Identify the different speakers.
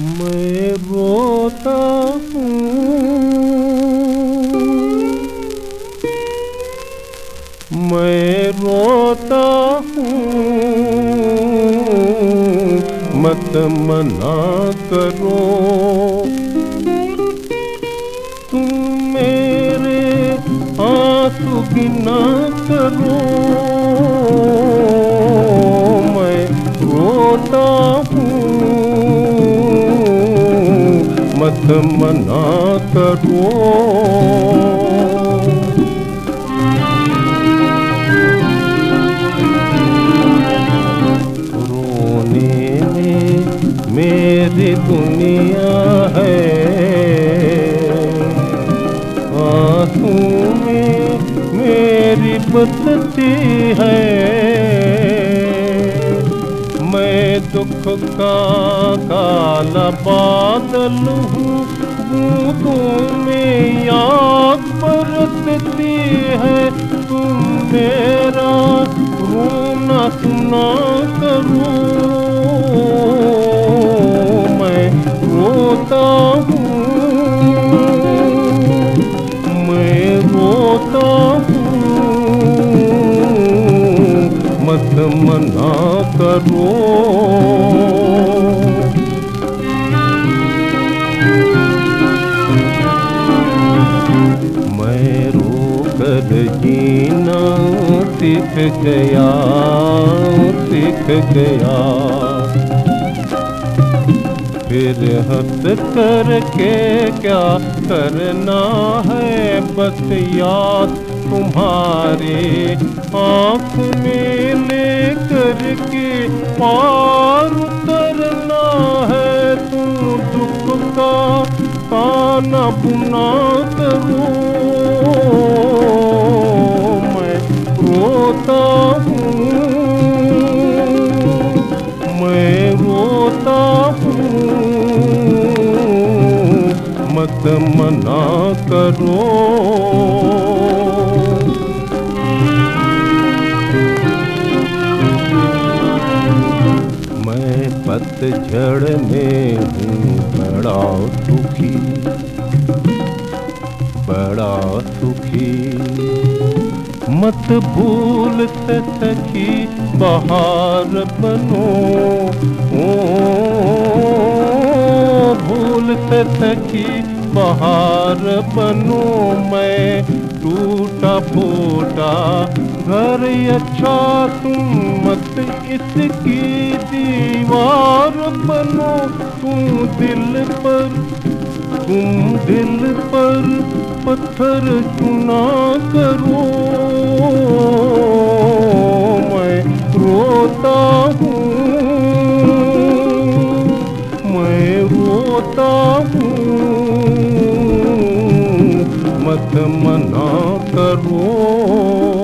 Speaker 1: मैं रोता हूँ। मैं रोता हूँ। मत मना करो। तुम मेरे आँसू गिना करो। मैं रोता हूँ। मना करो रोने में मेरी दुनिया है। आँसू में मेरी बसती है। दुख का काला बादल हूँ में याद बरसती है। तुम मेरा रोना सुना करो। मैं रोता हूँ। मैं रोता हूँ। मत मना करो। मैं रोकर जीना सीख गया सीख गया। फिर हंस करके क्या करना है? बस याद तुम्हारे आँख में ले करके पार उतरना है। तू दुख का ताना बुना करो मत मना करो। मैं पतझड़ में हूँ, बड़ा दुखी, बड़ा सुखी मत भूल सखी, बहार बनो। ओ से सखी बहार बनो मैं, टूटा फूटा। घर अच्छा तुम मत इसकी दीवार बनो। तुम दिल पर, तुम दिल पर पत्थर चुना करो। मत मना करो